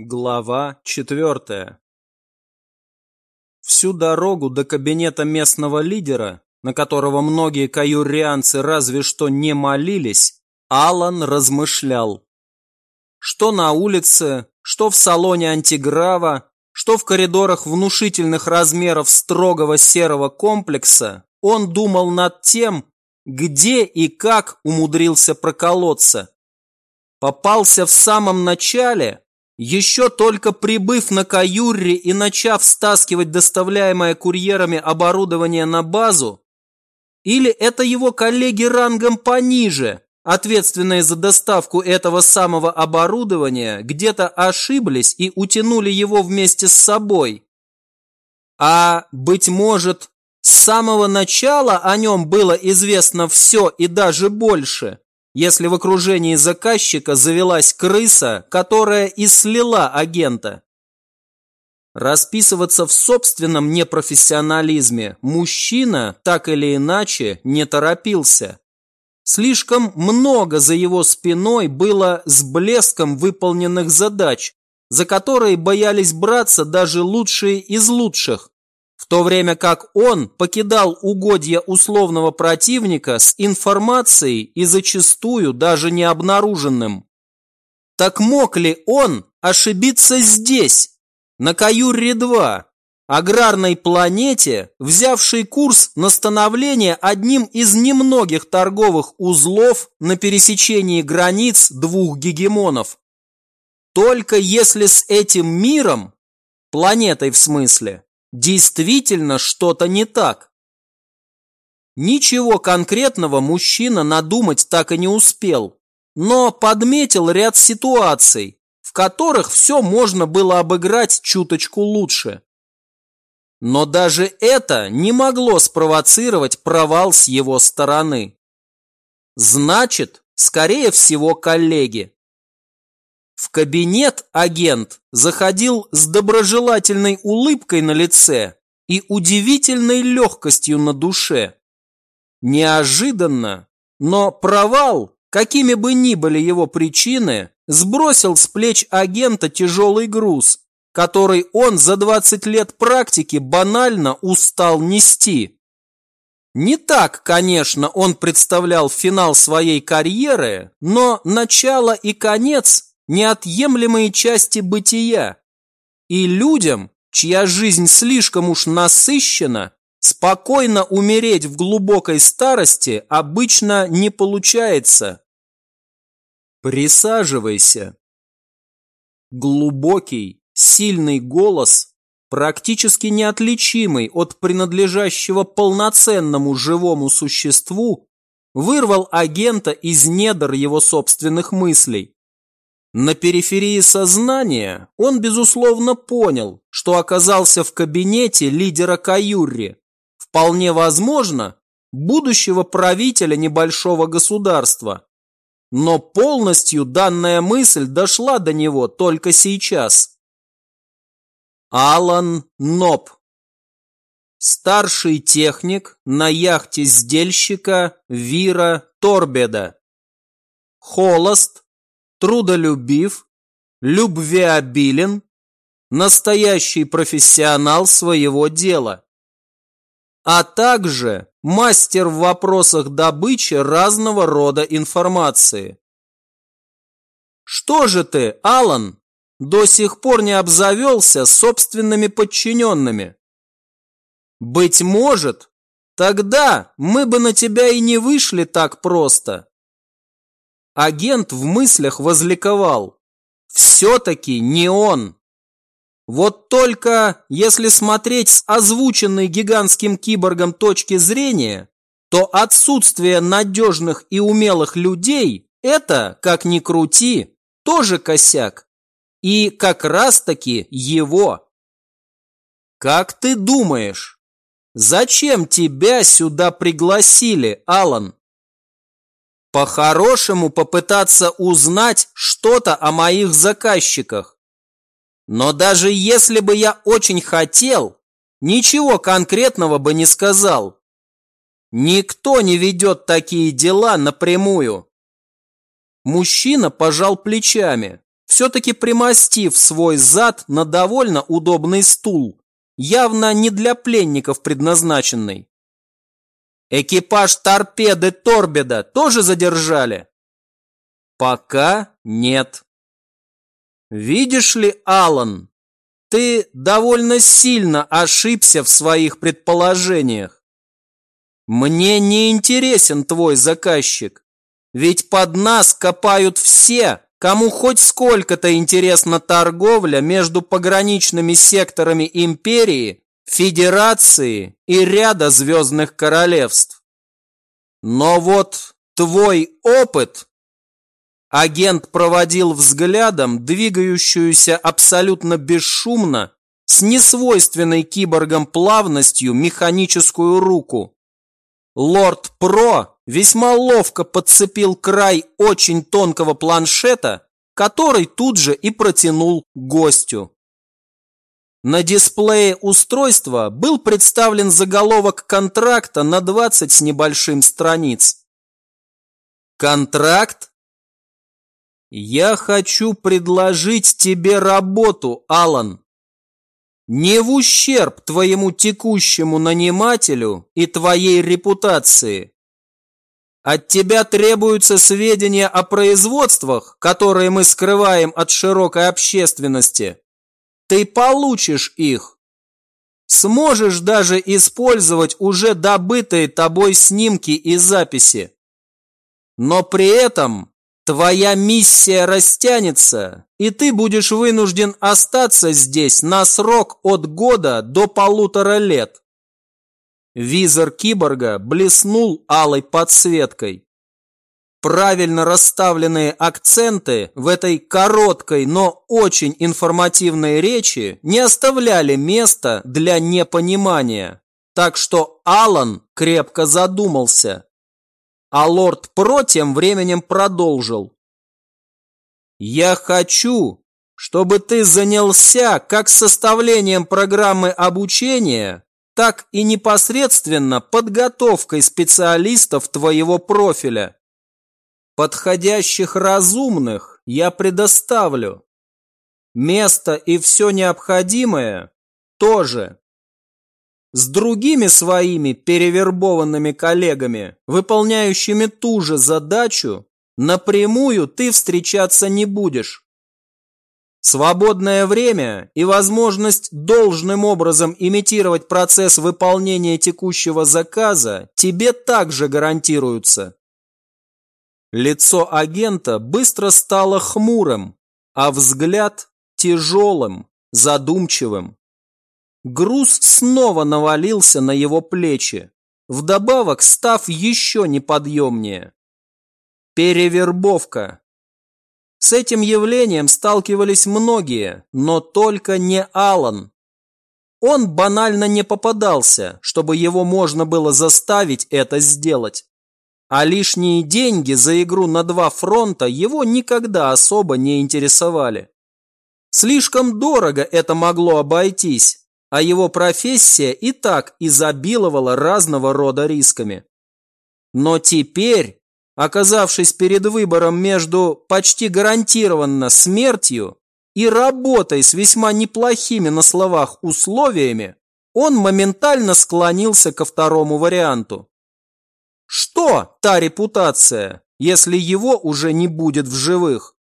Глава четвертая Всю дорогу до кабинета местного лидера, на которого многие каюрианцы разве что не молились, Алан размышлял. Что на улице, что в салоне антиграва, что в коридорах внушительных размеров строгого серого комплекса, он думал над тем, где и как умудрился проколоться. Попался в самом начале, еще только прибыв на Каюрре и начав стаскивать доставляемое курьерами оборудование на базу, или это его коллеги рангом пониже, ответственные за доставку этого самого оборудования, где-то ошиблись и утянули его вместе с собой. А, быть может, с самого начала о нем было известно все и даже больше если в окружении заказчика завелась крыса, которая и слила агента. Расписываться в собственном непрофессионализме мужчина так или иначе не торопился. Слишком много за его спиной было с блеском выполненных задач, за которые боялись браться даже лучшие из лучших, то время как он покидал угодья условного противника с информацией и зачастую даже не обнаруженным. Так мог ли он ошибиться здесь, на Каюрре-2, аграрной планете, взявшей курс на становление одним из немногих торговых узлов на пересечении границ двух гегемонов? Только если с этим миром, планетой в смысле, действительно что-то не так. Ничего конкретного мужчина надумать так и не успел, но подметил ряд ситуаций, в которых все можно было обыграть чуточку лучше. Но даже это не могло спровоцировать провал с его стороны. Значит, скорее всего, коллеги. В кабинет агент заходил с доброжелательной улыбкой на лице и удивительной легкостью на душе. Неожиданно, но провал, какими бы ни были его причины, сбросил с плеч агента тяжелый груз, который он за 20 лет практики банально устал нести. Не так, конечно, он представлял финал своей карьеры, но начало и конец неотъемлемые части бытия. И людям, чья жизнь слишком уж насыщена, спокойно умереть в глубокой старости обычно не получается. Присаживайся. Глубокий, сильный голос, практически неотличимый от принадлежащего полноценному живому существу, вырвал агента из недр его собственных мыслей. На периферии сознания он, безусловно, понял, что оказался в кабинете лидера Каюрри, вполне возможно, будущего правителя небольшого государства. Но полностью данная мысль дошла до него только сейчас. Алан Ноб Старший техник на яхте сдельщика Вира Торбеда. Холост, трудолюбив, любвеобилен, настоящий профессионал своего дела, а также мастер в вопросах добычи разного рода информации. Что же ты, Алан, до сих пор не обзавелся собственными подчиненными? Быть может, тогда мы бы на тебя и не вышли так просто. Агент в мыслях возликовал. Все-таки не он. Вот только если смотреть с озвученной гигантским киборгом точки зрения, то отсутствие надежных и умелых людей – это, как ни крути, тоже косяк. И как раз-таки его. Как ты думаешь, зачем тебя сюда пригласили, Алан? По-хорошему попытаться узнать что-то о моих заказчиках. Но даже если бы я очень хотел, ничего конкретного бы не сказал. Никто не ведет такие дела напрямую. Мужчина пожал плечами, все-таки примостив свой зад на довольно удобный стул, явно не для пленников предназначенный. Экипаж торпеды Торбеда тоже задержали? Пока нет. Видишь ли, Алан, ты довольно сильно ошибся в своих предположениях. Мне не интересен твой заказчик, ведь под нас копают все, кому хоть сколько-то интересна торговля между пограничными секторами империи, федерации и ряда звездных королевств. Но вот твой опыт Агент проводил взглядом двигающуюся абсолютно бесшумно, с несвойственной киборгам плавностью механическую руку. Лорд Про весьма ловко подцепил край очень тонкого планшета, который тут же и протянул гостю. На дисплее устройства был представлен заголовок контракта на 20 с небольшим страниц. Контракт я хочу предложить тебе работу, Алан. Не в ущерб твоему текущему нанимателю и твоей репутации. От тебя требуются сведения о производствах, которые мы скрываем от широкой общественности. Ты получишь их. Сможешь даже использовать уже добытые тобой снимки и записи. Но при этом Твоя миссия растянется, и ты будешь вынужден остаться здесь на срок от года до полутора лет. Визор киборга блеснул алой подсветкой. Правильно расставленные акценты в этой короткой, но очень информативной речи не оставляли места для непонимания. Так что Алан крепко задумался, а лорд Про тем временем продолжил. «Я хочу, чтобы ты занялся как составлением программы обучения, так и непосредственно подготовкой специалистов твоего профиля. Подходящих разумных я предоставлю. Место и все необходимое тоже. С другими своими перевербованными коллегами, выполняющими ту же задачу, напрямую ты встречаться не будешь. Свободное время и возможность должным образом имитировать процесс выполнения текущего заказа тебе также гарантируются. Лицо агента быстро стало хмурым, а взгляд тяжелым, задумчивым. Груз снова навалился на его плечи, вдобавок став еще неподъемнее. Перевербовка. С этим явлением сталкивались многие, но только не Алан. Он банально не попадался, чтобы его можно было заставить это сделать. А лишние деньги за игру на два фронта его никогда особо не интересовали. Слишком дорого это могло обойтись, а его профессия и так изобиловала разного рода рисками. Но теперь, оказавшись перед выбором между почти гарантированно смертью и работой с весьма неплохими на словах условиями, он моментально склонился ко второму варианту. Что та репутация, если его уже не будет в живых?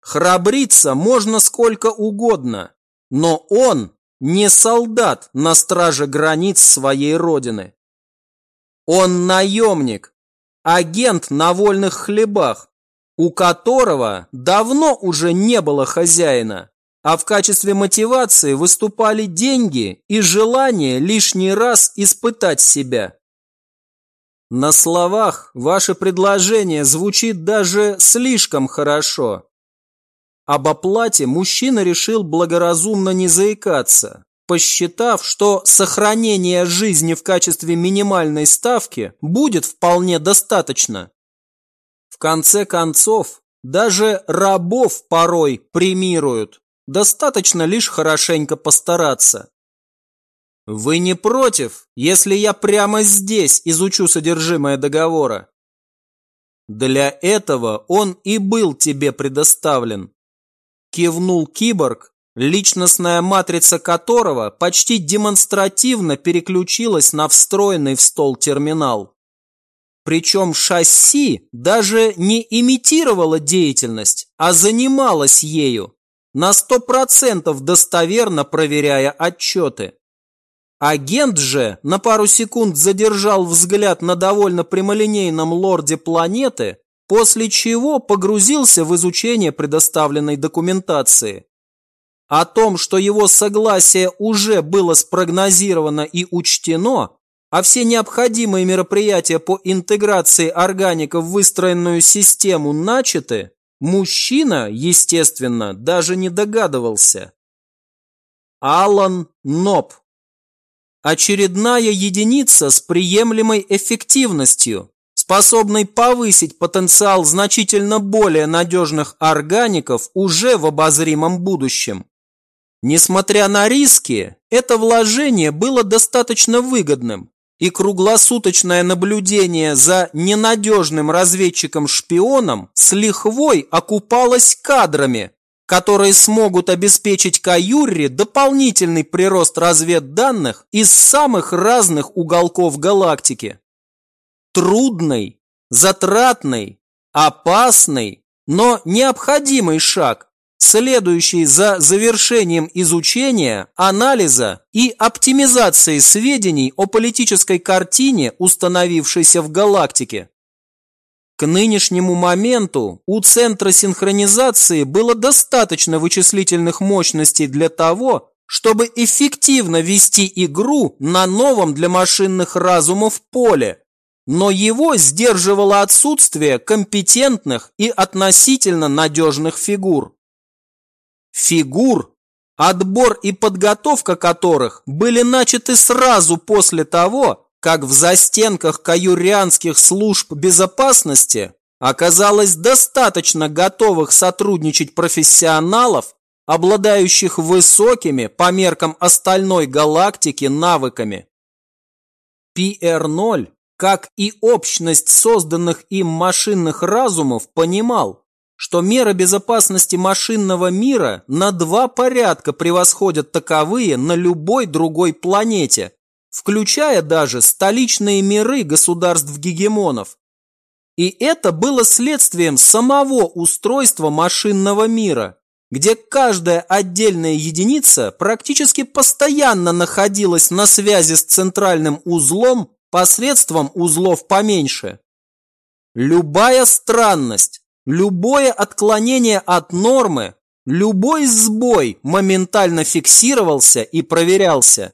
Храбриться можно сколько угодно, но он не солдат на страже границ своей родины. Он наемник, агент на вольных хлебах, у которого давно уже не было хозяина, а в качестве мотивации выступали деньги и желание лишний раз испытать себя. На словах ваше предложение звучит даже слишком хорошо, об оплате мужчина решил благоразумно не заикаться, посчитав, что сохранение жизни в качестве минимальной ставки будет вполне достаточно. В конце концов, даже рабов порой премируют, достаточно лишь хорошенько постараться. Вы не против, если я прямо здесь изучу содержимое договора? Для этого он и был тебе предоставлен кивнул киборг, личностная матрица которого почти демонстративно переключилась на встроенный в стол терминал. Причем шасси даже не имитировало деятельность, а занималось ею, на сто процентов достоверно проверяя отчеты. Агент же на пару секунд задержал взгляд на довольно прямолинейном лорде планеты, после чего погрузился в изучение предоставленной документации. О том, что его согласие уже было спрогнозировано и учтено, а все необходимые мероприятия по интеграции органиков в выстроенную систему начаты, мужчина, естественно, даже не догадывался. Алан Ноб. Очередная единица с приемлемой эффективностью, способной повысить потенциал значительно более надежных органиков уже в обозримом будущем. Несмотря на риски, это вложение было достаточно выгодным, и круглосуточное наблюдение за ненадежным разведчиком-шпионом с лихвой окупалось кадрами, которые смогут обеспечить Каюрре дополнительный прирост разведданных из самых разных уголков галактики. Трудный, затратный, опасный, но необходимый шаг, следующий за завершением изучения, анализа и оптимизации сведений о политической картине, установившейся в галактике. К нынешнему моменту у Центра синхронизации было достаточно вычислительных мощностей для того, чтобы эффективно вести игру на новом для машинных разумов поле, но его сдерживало отсутствие компетентных и относительно надежных фигур. Фигур, отбор и подготовка которых были начаты сразу после того, как в застенках каюрианских служб безопасности оказалось достаточно готовых сотрудничать профессионалов, обладающих высокими по меркам остальной галактики навыками. PR-0, как и общность созданных им машинных разумов, понимал, что меры безопасности машинного мира на два порядка превосходят таковые на любой другой планете, включая даже столичные миры государств-гегемонов. И это было следствием самого устройства машинного мира, где каждая отдельная единица практически постоянно находилась на связи с центральным узлом посредством узлов поменьше. Любая странность, Любое отклонение от нормы, любой сбой моментально фиксировался и проверялся.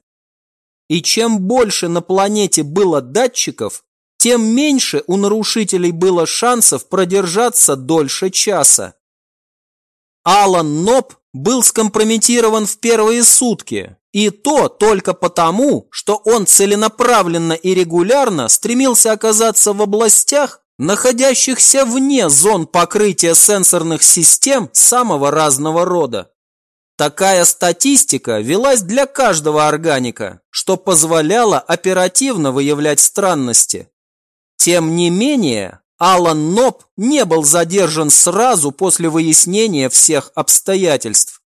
И чем больше на планете было датчиков, тем меньше у нарушителей было шансов продержаться дольше часа. Алан Ноб был скомпрометирован в первые сутки, и то только потому, что он целенаправленно и регулярно стремился оказаться в областях, находящихся вне зон покрытия сенсорных систем самого разного рода. Такая статистика велась для каждого органика, что позволяло оперативно выявлять странности. Тем не менее, Алан Ноб не был задержан сразу после выяснения всех обстоятельств.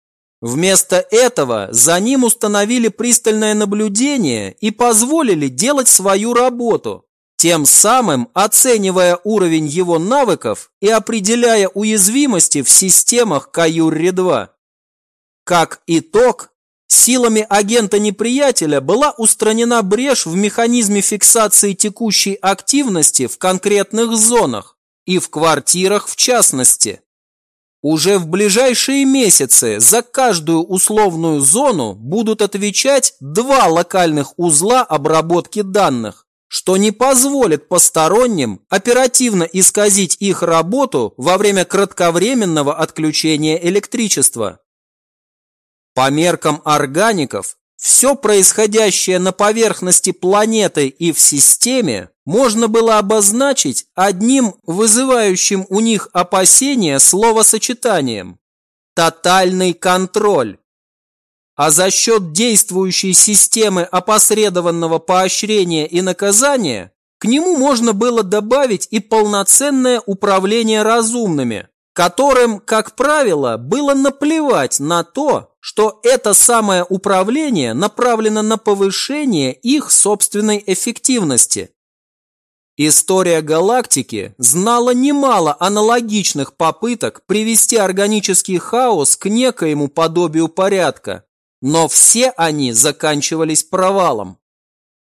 Вместо этого за ним установили пристальное наблюдение и позволили делать свою работу, тем самым оценивая уровень его навыков и определяя уязвимости в системах Каюрри-2. Как итог, силами агента неприятеля была устранена брешь в механизме фиксации текущей активности в конкретных зонах и в квартирах в частности. Уже в ближайшие месяцы за каждую условную зону будут отвечать два локальных узла обработки данных что не позволит посторонним оперативно исказить их работу во время кратковременного отключения электричества. По меркам органиков, все происходящее на поверхности планеты и в системе можно было обозначить одним вызывающим у них опасения словосочетанием – тотальный контроль а за счет действующей системы опосредованного поощрения и наказания к нему можно было добавить и полноценное управление разумными, которым, как правило, было наплевать на то, что это самое управление направлено на повышение их собственной эффективности. История галактики знала немало аналогичных попыток привести органический хаос к некоему подобию порядка, но все они заканчивались провалом.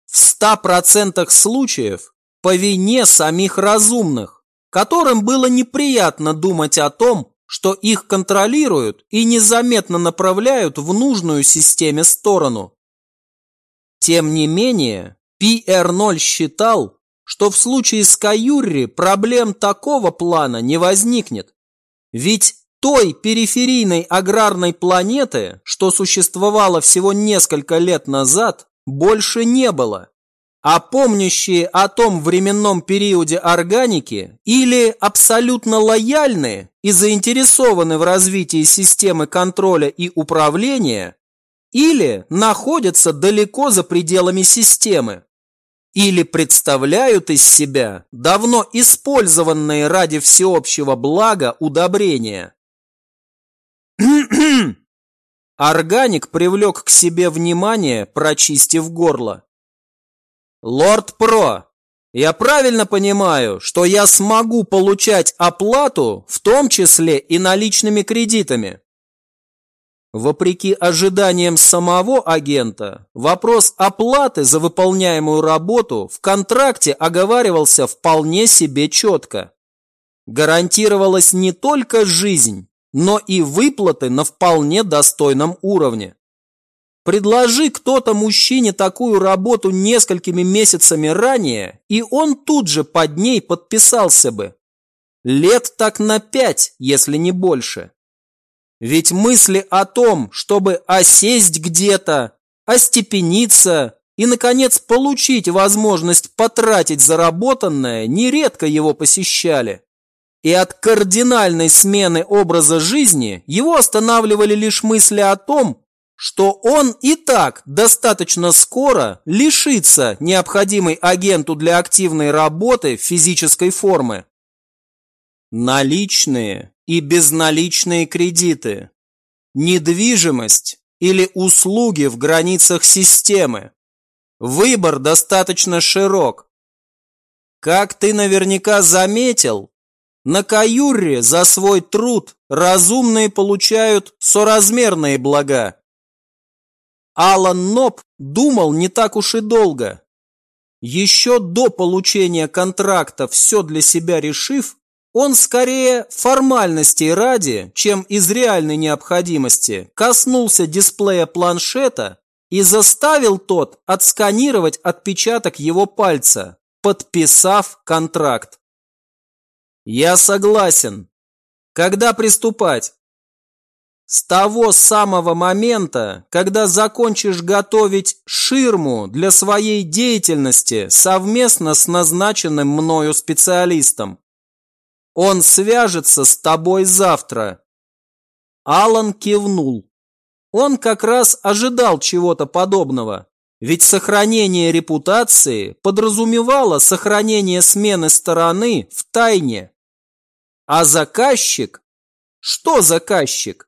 В 100% случаев по вине самих разумных, которым было неприятно думать о том, что их контролируют и незаметно направляют в нужную системе сторону. Тем не менее, PR0 считал, что в случае с Каюрри проблем такого плана не возникнет. Ведь той периферийной аграрной планеты, что существовала всего несколько лет назад, больше не было. А помнящие о том временном периоде органики или абсолютно лояльные и заинтересованы в развитии системы контроля и управления, или находятся далеко за пределами системы, или представляют из себя давно использованные ради всеобщего блага удобрения. Органик привлек к себе внимание, прочистив горло. «Лорд Про, я правильно понимаю, что я смогу получать оплату, в том числе и наличными кредитами?» Вопреки ожиданиям самого агента, вопрос оплаты за выполняемую работу в контракте оговаривался вполне себе четко. Гарантировалась не только жизнь, но и выплаты на вполне достойном уровне. Предложи кто-то мужчине такую работу несколькими месяцами ранее, и он тут же под ней подписался бы. Лет так на пять, если не больше. Ведь мысли о том, чтобы осесть где-то, остепениться и, наконец, получить возможность потратить заработанное, нередко его посещали. И от кардинальной смены образа жизни его останавливали лишь мысли о том, что он и так достаточно скоро лишится необходимой агенту для активной работы физической формы. Наличные и безналичные кредиты, недвижимость или услуги в границах системы. Выбор достаточно широк. Как ты наверняка заметил, на Каюре за свой труд разумные получают соразмерные блага. Алан Ноб думал не так уж и долго. Еще до получения контракта все для себя решив, он скорее формальностей ради, чем из реальной необходимости, коснулся дисплея планшета и заставил тот отсканировать отпечаток его пальца, подписав контракт. «Я согласен. Когда приступать?» С того самого момента, когда закончишь готовить ширму для своей деятельности совместно с назначенным мною специалистом. Он свяжется с тобой завтра. Алан кивнул. Он как раз ожидал чего-то подобного, ведь сохранение репутации подразумевало сохранение смены стороны в тайне. А заказчик? Что заказчик?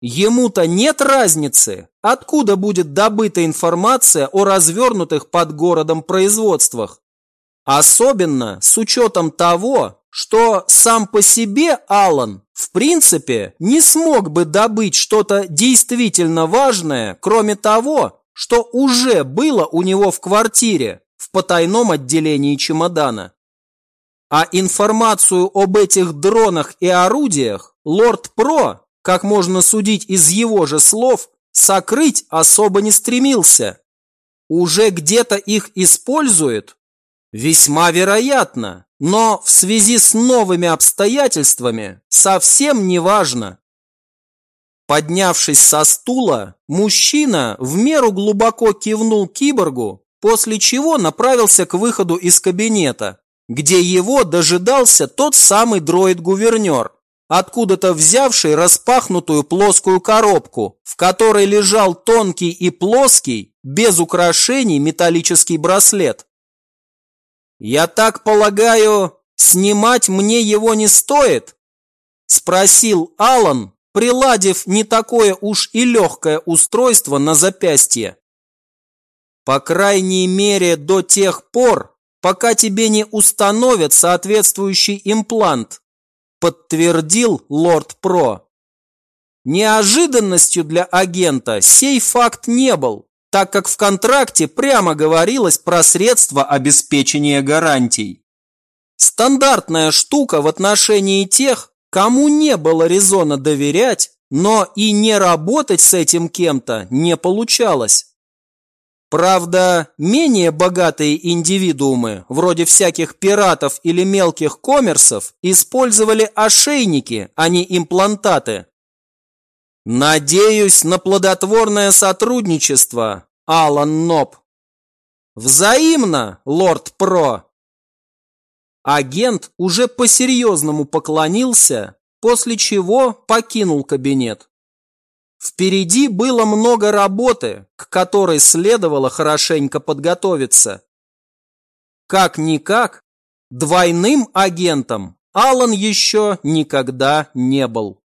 Ему-то нет разницы, откуда будет добыта информация о развернутых под городом производствах. Особенно с учетом того, что сам по себе Алан, в принципе, не смог бы добыть что-то действительно важное, кроме того, что уже было у него в квартире, в потайном отделении чемодана. А информацию об этих дронах и орудиях Лорд Про, как можно судить из его же слов, сокрыть особо не стремился. Уже где-то их использует? Весьма вероятно, но в связи с новыми обстоятельствами совсем не важно. Поднявшись со стула, мужчина в меру глубоко кивнул киборгу, после чего направился к выходу из кабинета, где его дожидался тот самый дроид-гувернер, откуда-то взявший распахнутую плоскую коробку, в которой лежал тонкий и плоский, без украшений металлический браслет. «Я так полагаю, снимать мне его не стоит?» Спросил Алан, приладив не такое уж и легкое устройство на запястье. По крайней мере до тех пор, пока тебе не установят соответствующий имплант, подтвердил Лорд Про. Неожиданностью для агента сей факт не был, так как в контракте прямо говорилось про средства обеспечения гарантий. Стандартная штука в отношении тех, кому не было резона доверять, но и не работать с этим кем-то не получалось. Правда, менее богатые индивидуумы, вроде всяких пиратов или мелких коммерсов, использовали ошейники, а не имплантаты. Надеюсь на плодотворное сотрудничество, Алан Ноб. Взаимно, лорд Про. Агент уже по-серьезному поклонился, после чего покинул кабинет. Впереди было много работы, к которой следовало хорошенько подготовиться. Как-никак, двойным агентом Алан еще никогда не был.